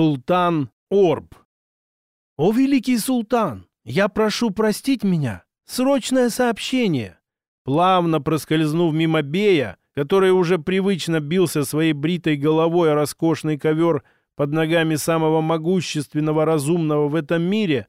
Султан Орб. «О, великий султан, я прошу простить меня. Срочное сообщение!» Плавно проскользнув мимо Бея, который уже привычно бился своей бритой головой о роскошный ковер под ногами самого могущественного разумного в этом мире,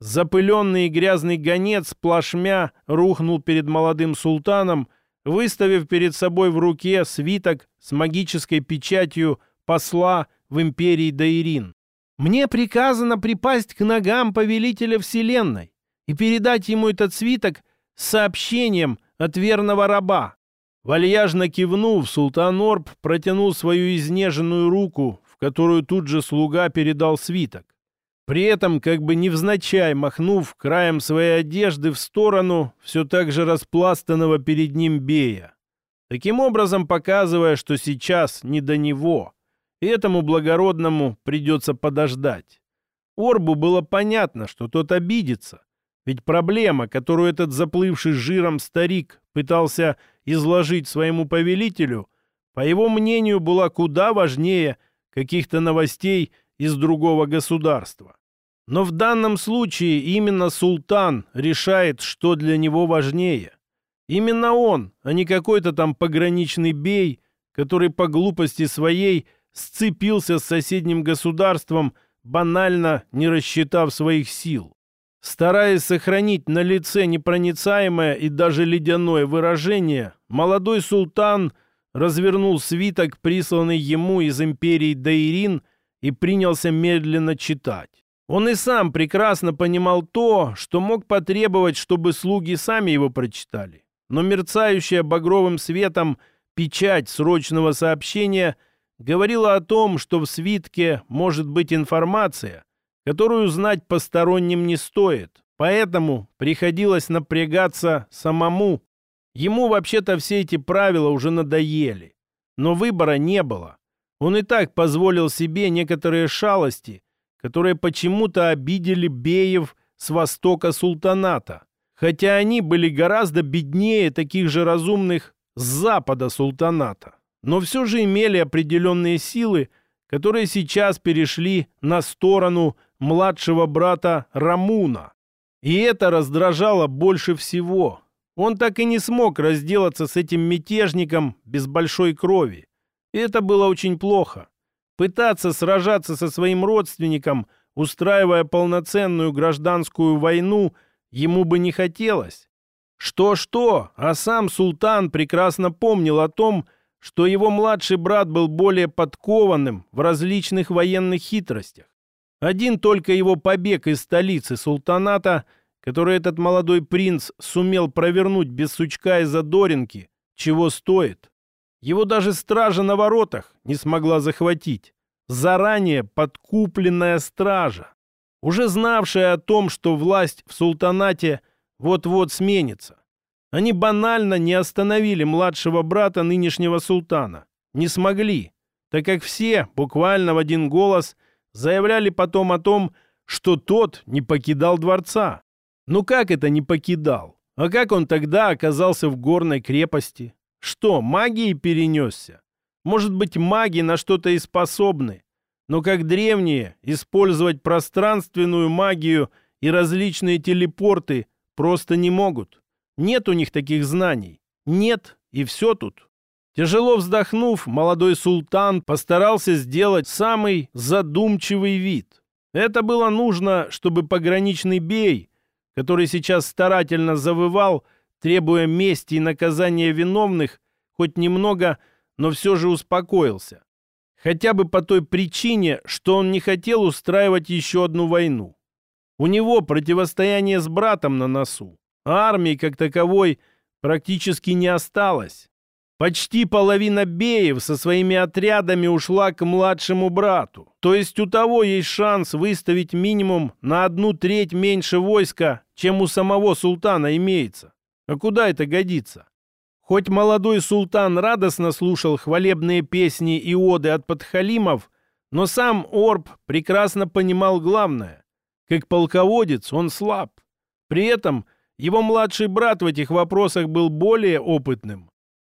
запыленный и грязный гонец плашмя рухнул перед молодым султаном, выставив перед собой в руке свиток с магической печатью посла в империи Даирин. «Мне приказано припасть к ногам повелителя Вселенной и передать ему этот свиток с сообщением от верного раба». Вальяжно кивнув, султан Орб протянул свою изнеженную руку, в которую тут же слуга передал свиток. При этом, как бы невзначай махнув краем своей одежды в сторону все так же распластанного перед ним Бея. Таким образом показывая, что сейчас не до него — этому благородному придется подождать. Орбу было понятно, что тот обидится, ведь проблема, которую этот заплывший жиром старик пытался изложить своему повелителю, по его мнению, была куда важнее каких-то новостей из другого государства. Но в данном случае именно султан решает, что для него важнее. Именно он, а не какой-то там пограничный бей, который по глупости своей сцепился с соседним государством, банально не рассчитав своих сил. Стараясь сохранить на лице непроницаемое и даже ледяное выражение, молодой султан развернул свиток, присланный ему из империи Дайрин, и принялся медленно читать. Он и сам прекрасно понимал то, что мог потребовать, чтобы слуги сами его прочитали. Но мерцающая багровым светом печать срочного сообщения – говорила о том, что в свитке может быть информация, которую знать посторонним не стоит, поэтому приходилось напрягаться самому. Ему вообще-то все эти правила уже надоели, но выбора не было. Он и так позволил себе некоторые шалости, которые почему-то обидели Беев с востока султаната, хотя они были гораздо беднее таких же разумных с запада султаната но все же имели определенные силы, которые сейчас перешли на сторону младшего брата Рамуна. И это раздражало больше всего. Он так и не смог разделаться с этим мятежником без большой крови. И это было очень плохо. Пытаться сражаться со своим родственником, устраивая полноценную гражданскую войну, ему бы не хотелось. Что-что, а сам султан прекрасно помнил о том, что его младший брат был более подкованным в различных военных хитростях. Один только его побег из столицы султаната, который этот молодой принц сумел провернуть без сучка и задоринки, чего стоит. Его даже стража на воротах не смогла захватить. Заранее подкупленная стража, уже знавшая о том, что власть в султанате вот-вот сменится. Они банально не остановили младшего брата нынешнего султана. Не смогли, так как все, буквально в один голос, заявляли потом о том, что тот не покидал дворца. Ну как это не покидал? А как он тогда оказался в горной крепости? Что, магией перенесся? Может быть, маги на что-то и способны. Но как древние, использовать пространственную магию и различные телепорты просто не могут. Нет у них таких знаний. Нет, и все тут. Тяжело вздохнув, молодой султан постарался сделать самый задумчивый вид. Это было нужно, чтобы пограничный бей, который сейчас старательно завывал, требуя мести и наказания виновных, хоть немного, но все же успокоился. Хотя бы по той причине, что он не хотел устраивать еще одну войну. У него противостояние с братом на носу. Армии как таковой практически не осталось. Почти половина беев со своими отрядами ушла к младшему брату. То есть у того есть шанс выставить минимум на одну треть меньше войска, чем у самого султана имеется. А куда это годится? Хоть молодой султан радостно слушал хвалебные песни и оды от подхалимов, но сам Орб прекрасно понимал главное. Как полководец он слаб. При этом его младший брат в этих вопросах был более опытным.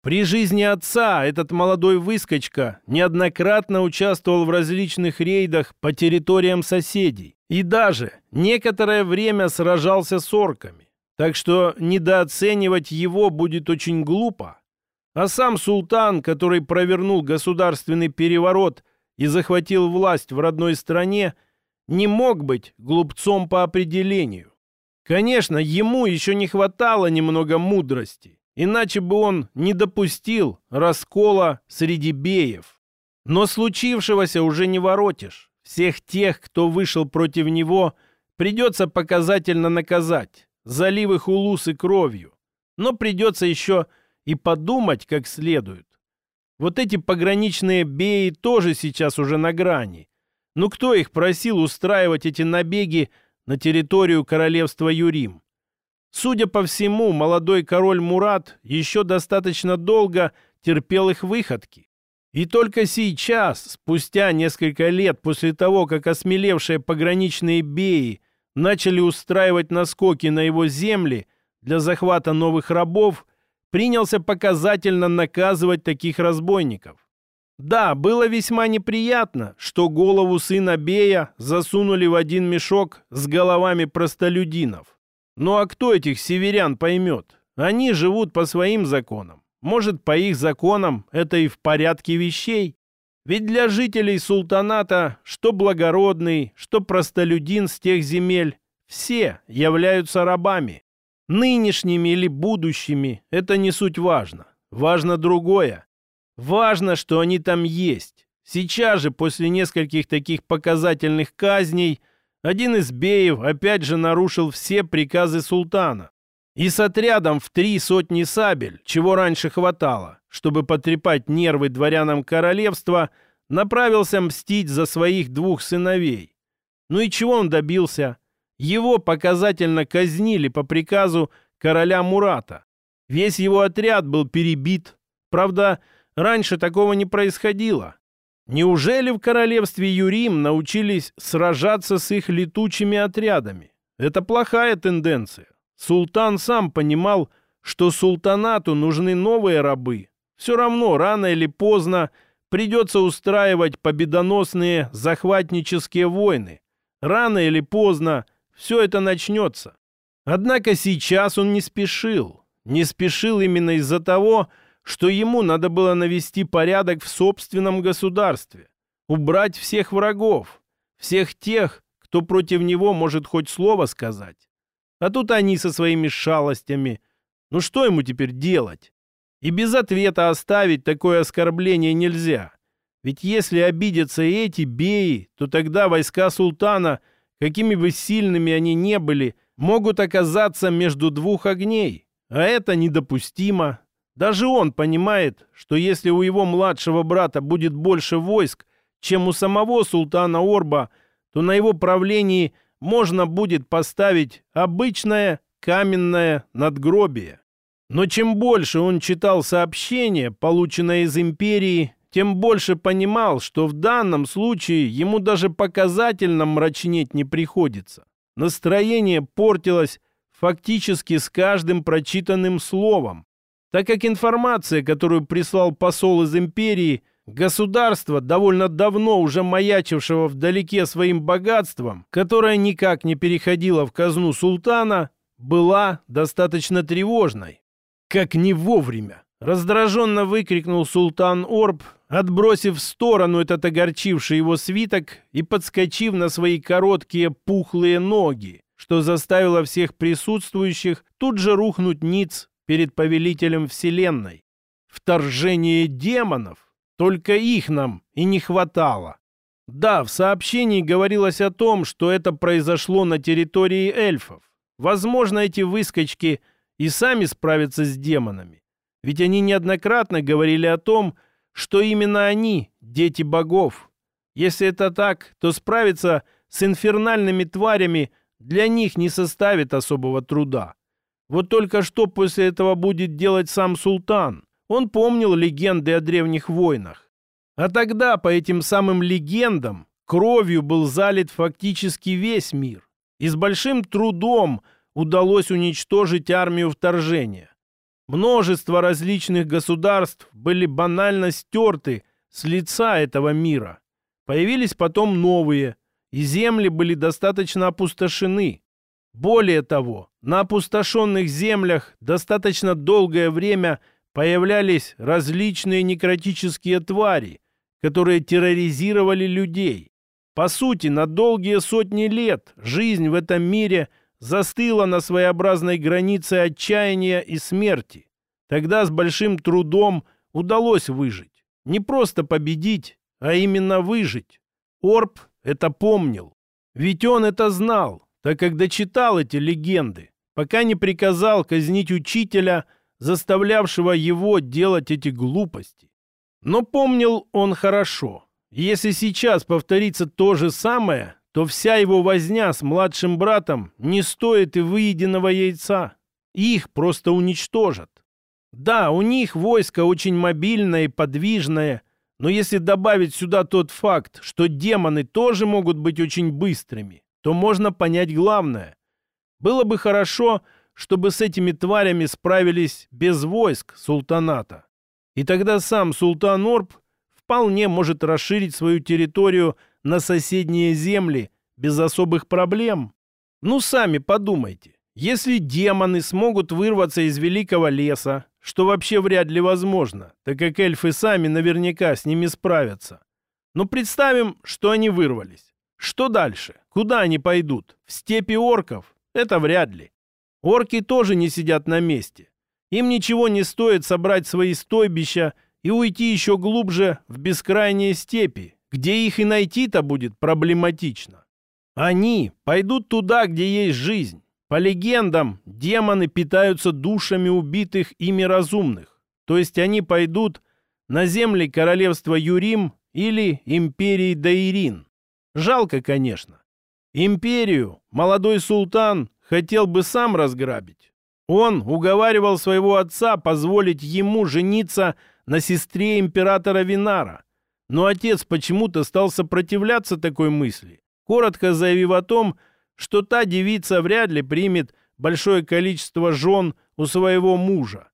При жизни отца этот молодой выскочка неоднократно участвовал в различных рейдах по территориям соседей и даже некоторое время сражался с орками. Так что недооценивать его будет очень глупо. А сам султан, который провернул государственный переворот и захватил власть в родной стране, не мог быть глупцом по определению. Конечно, ему еще не хватало немного мудрости, иначе бы он не допустил раскола среди беев. Но случившегося уже не воротишь. Всех тех, кто вышел против него, придется показательно наказать залив их улусы кровью. Но придется еще и подумать как следует. Вот эти пограничные беи тоже сейчас уже на грани. Ну кто их просил устраивать эти набеги на территорию королевства Юрим? Судя по всему, молодой король Мурат еще достаточно долго терпел их выходки. И только сейчас, спустя несколько лет после того, как осмелевшие пограничные беи начали устраивать наскоки на его земли для захвата новых рабов, принялся показательно наказывать таких разбойников. Да, было весьма неприятно, что голову сына Бея засунули в один мешок с головами простолюдинов. Ну а кто этих северян поймет? Они живут по своим законам. Может, по их законам это и в порядке вещей? Ведь для жителей султаната, что благородный, что простолюдин с тех земель, все являются рабами. Нынешними или будущими – это не суть важно. Важно другое. Важно, что они там есть. Сейчас же, после нескольких таких показательных казней, один из беев опять же нарушил все приказы султана. И с отрядом в три сотни сабель, чего раньше хватало, чтобы потрепать нервы дворянам королевства, направился мстить за своих двух сыновей. Ну и чего он добился? Его показательно казнили по приказу короля Мурата. Весь его отряд был перебит. Правда, раньше такого не происходило. Неужели в королевстве Юрим научились сражаться с их летучими отрядами? Это плохая тенденция. Султан сам понимал, что султанату нужны новые рабы. Все равно, рано или поздно, придется устраивать победоносные захватнические войны. Рано или поздно все это начнется. Однако сейчас он не спешил. Не спешил именно из-за того, что ему надо было навести порядок в собственном государстве, убрать всех врагов, всех тех, кто против него может хоть слово сказать. А тут они со своими шалостями. Ну что ему теперь делать? И без ответа оставить такое оскорбление нельзя. Ведь если обидятся эти беи, то тогда войска султана, какими бы сильными они не были, могут оказаться между двух огней. А это недопустимо. Даже он понимает, что если у его младшего брата будет больше войск, чем у самого султана Орба, то на его правлении можно будет поставить обычное каменное надгробие. Но чем больше он читал сообщения, полученные из империи, тем больше понимал, что в данном случае ему даже показательно мрачнеть не приходится. Настроение портилось фактически с каждым прочитанным словом, так как информация, которую прислал посол из империи, государство, довольно давно уже маячившего вдалеке своим богатством, которое никак не переходило в казну султана, была достаточно тревожной. Как не вовремя! Раздраженно выкрикнул султан Орб, отбросив в сторону этот огорчивший его свиток и подскочив на свои короткие пухлые ноги, что заставило всех присутствующих тут же рухнуть ниц перед повелителем вселенной. Вторжение демонов! Только их нам и не хватало. Да, в сообщении говорилось о том, что это произошло на территории эльфов. Возможно, эти выскочки – и сами справятся с демонами. Ведь они неоднократно говорили о том, что именно они – дети богов. Если это так, то справиться с инфернальными тварями для них не составит особого труда. Вот только что после этого будет делать сам султан. Он помнил легенды о древних войнах. А тогда по этим самым легендам кровью был залит фактически весь мир. И с большим трудом – удалось уничтожить армию вторжения. Множество различных государств были банально стерты с лица этого мира. Появились потом новые, и земли были достаточно опустошены. Более того, на опустошенных землях достаточно долгое время появлялись различные некротические твари, которые терроризировали людей. По сути, на долгие сотни лет жизнь в этом мире застыла на своеобразной границе отчаяния и смерти. Тогда с большим трудом удалось выжить. Не просто победить, а именно выжить. Орб это помнил. Ведь он это знал, так как дочитал эти легенды, пока не приказал казнить учителя, заставлявшего его делать эти глупости. Но помнил он хорошо. Если сейчас повторится то же самое, то вся его возня с младшим братом не стоит и выеденного яйца. Их просто уничтожат. Да, у них войско очень мобильное и подвижное, но если добавить сюда тот факт, что демоны тоже могут быть очень быстрыми, то можно понять главное. Было бы хорошо, чтобы с этими тварями справились без войск султаната. И тогда сам султан Орб вполне может расширить свою территорию на соседние земли без особых проблем. Ну, сами подумайте. Если демоны смогут вырваться из великого леса, что вообще вряд ли возможно, так как эльфы сами наверняка с ними справятся. Но представим, что они вырвались. Что дальше? Куда они пойдут? В степи орков? Это вряд ли. Орки тоже не сидят на месте. Им ничего не стоит собрать свои стойбища и уйти еще глубже в бескрайние степи, где их и найти-то будет проблематично. Они пойдут туда, где есть жизнь. По легендам, демоны питаются душами убитых ими разумных. То есть они пойдут на земли королевства Юрим или империи Даирин. Жалко, конечно. Империю молодой султан хотел бы сам разграбить. Он уговаривал своего отца позволить ему жениться на сестре императора Винара. Но отец почему-то стал сопротивляться такой мысли, коротко заявив о том, что та девица вряд ли примет большое количество жен у своего мужа.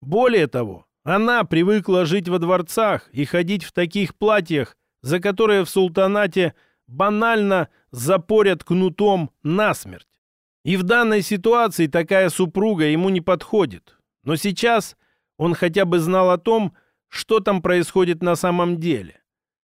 Более того, она привыкла жить во дворцах и ходить в таких платьях, за которые в султанате банально запорят кнутом насмерть. И в данной ситуации такая супруга ему не подходит. Но сейчас он хотя бы знал о том, что там происходит на самом деле.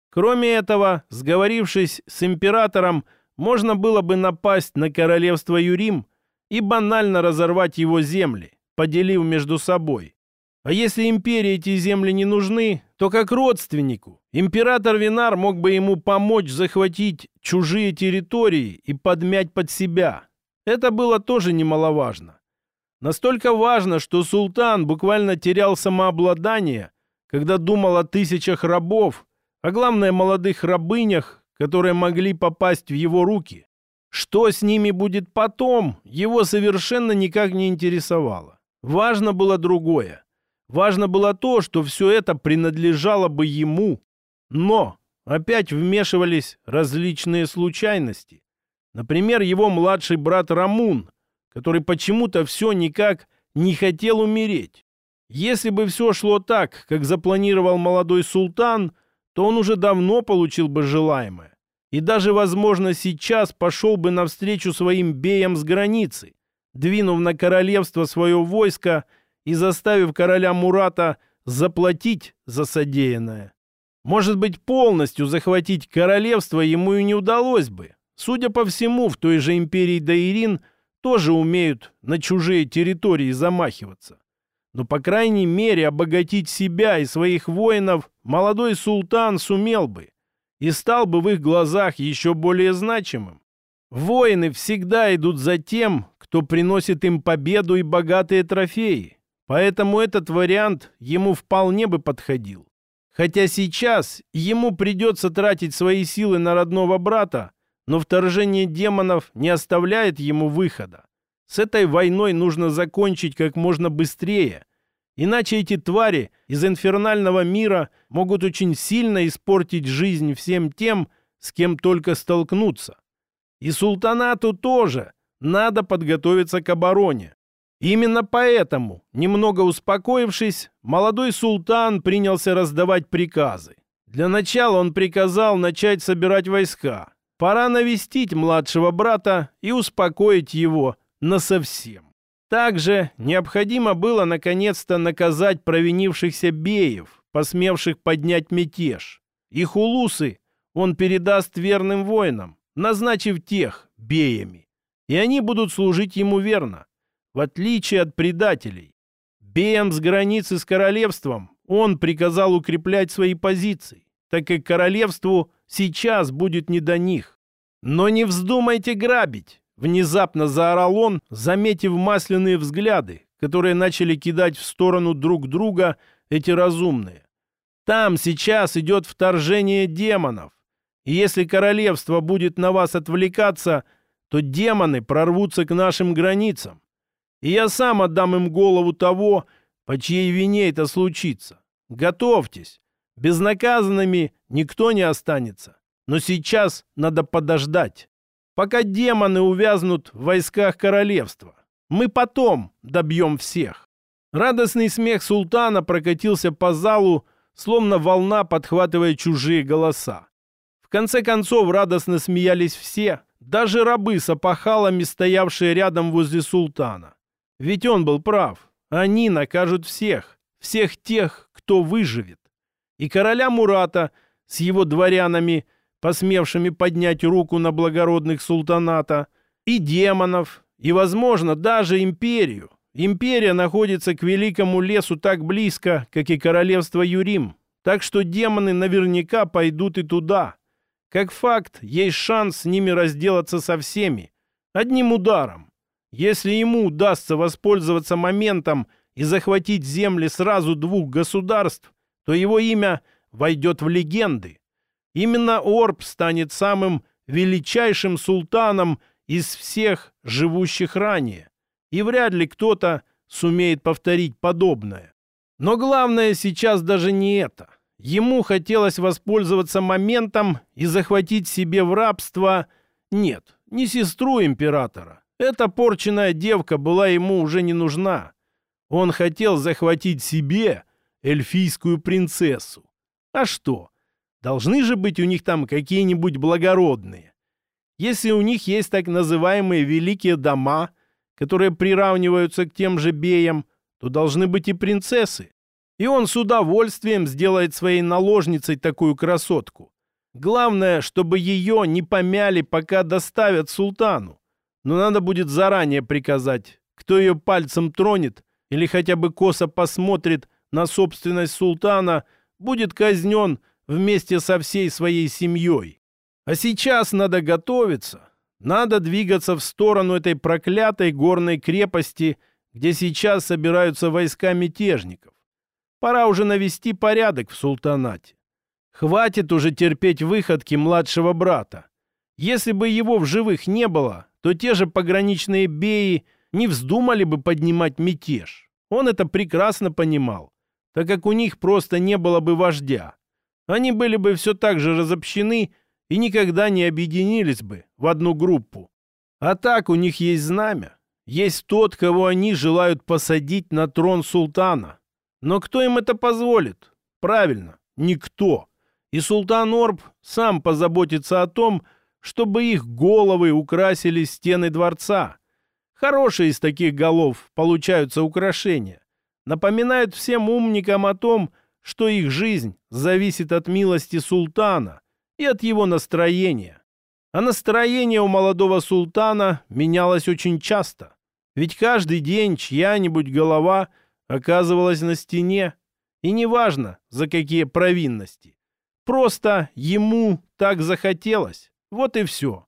Кроме этого, сговорившись с императором, можно было бы напасть на королевство Юрим и банально разорвать его земли, поделив между собой. А если империи эти земли не нужны, то как родственнику император Винар мог бы ему помочь захватить чужие территории и подмять под себя. Это было тоже немаловажно. Настолько важно, что султан буквально терял самообладание, когда думал о тысячах рабов, а главное молодых рабынях, которые могли попасть в его руки. Что с ними будет потом, его совершенно никак не интересовало. Важно было другое. Важно было то, что все это принадлежало бы ему. Но опять вмешивались различные случайности. Например, его младший брат Рамун, который почему-то все никак не хотел умереть. Если бы все шло так, как запланировал молодой султан, то он уже давно получил бы желаемое и даже, возможно, сейчас пошел бы навстречу своим беям с границы, двинув на королевство свое войско и заставив короля Мурата заплатить за содеянное. Может быть, полностью захватить королевство ему и не удалось бы. Судя по всему, в той же империи Даирин тоже умеют на чужие территории замахиваться. Но, по крайней мере, обогатить себя и своих воинов молодой султан сумел бы и стал бы в их глазах еще более значимым. Воины всегда идут за тем, кто приносит им победу и богатые трофеи, поэтому этот вариант ему вполне бы подходил. Хотя сейчас ему придется тратить свои силы на родного брата, но вторжение демонов не оставляет ему выхода. С этой войной нужно закончить как можно быстрее, Иначе эти твари из инфернального мира могут очень сильно испортить жизнь всем тем, с кем только столкнуться. И султанату тоже надо подготовиться к обороне. Именно поэтому, немного успокоившись, молодой султан принялся раздавать приказы. Для начала он приказал начать собирать войска. Пора навестить младшего брата и успокоить его насовсем. Также необходимо было наконец-то наказать провинившихся беев, посмевших поднять мятеж. Их улусы он передаст верным воинам, назначив тех беями. И они будут служить ему верно в отличие от предателей. Беем с границы с королевством он приказал укреплять свои позиции, так как королевству сейчас будет не до них. «Но не вздумайте грабить!» — внезапно заорал он, заметив масляные взгляды, которые начали кидать в сторону друг друга эти разумные. «Там сейчас идет вторжение демонов, и если королевство будет на вас отвлекаться, то демоны прорвутся к нашим границам. И я сам отдам им голову того, по чьей вине это случится. Готовьтесь. Безнаказанными никто не останется. Но сейчас надо подождать, пока демоны увязнут в войсках королевства. Мы потом добьем всех. Радостный смех султана прокатился по залу, словно волна, подхватывая чужие голоса. В конце концов радостно смеялись все, даже рабы с опахалами, стоявшие рядом возле султана. Ведь он был прав. Они накажут всех, всех тех, кто выживет. И короля Мурата с его дворянами, посмевшими поднять руку на благородных султаната, и демонов, и, возможно, даже империю. Империя находится к великому лесу так близко, как и королевство Юрим, так что демоны наверняка пойдут и туда. Как факт, есть шанс с ними разделаться со всеми, одним ударом. Если ему удастся воспользоваться моментом и захватить земли сразу двух государств, то его имя войдет в легенды. Именно Орб станет самым величайшим султаном из всех живущих ранее. И вряд ли кто-то сумеет повторить подобное. Но главное сейчас даже не это. Ему хотелось воспользоваться моментом и захватить себе в рабство... Нет, не сестру императора, эта порченная девка была ему уже не нужна. Он хотел захватить себе эльфийскую принцессу. А что? Должны же быть у них там какие-нибудь благородные. Если у них есть так называемые великие дома, которые приравниваются к тем же беям, то должны быть и принцессы. И он с удовольствием сделает своей наложницей такую красотку. Главное, чтобы ее не помяли, пока доставят султану. Но надо будет заранее приказать, кто ее пальцем тронет или хотя бы косо посмотрит на собственность султана, будет казнен вместе со всей своей семьей. А сейчас надо готовиться. Надо двигаться в сторону этой проклятой горной крепости, где сейчас собираются войска мятежников. Пора уже навести порядок в султанате. Хватит уже терпеть выходки младшего брата. Если бы его в живых не было, то те же пограничные беи не вздумали бы поднимать мятеж. Он это прекрасно понимал, так как у них просто не было бы вождя. Они были бы все так же разобщены и никогда не объединились бы в одну группу. А так у них есть знамя. Есть тот, кого они желают посадить на трон султана. Но кто им это позволит? Правильно, никто. И султан Орб сам позаботится о том, чтобы их головы украсили стены дворца. Хорошие из таких голов получаются украшения. Напоминают всем умникам о том, что их жизнь зависит от милости султана и от его настроения. А настроение у молодого султана менялось очень часто. Ведь каждый день чья-нибудь голова оказывалась на стене. И неважно, за какие провинности. Просто ему так захотелось. Вот и все.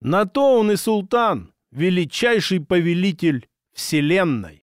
На то он и султан, величайший повелитель вселенной.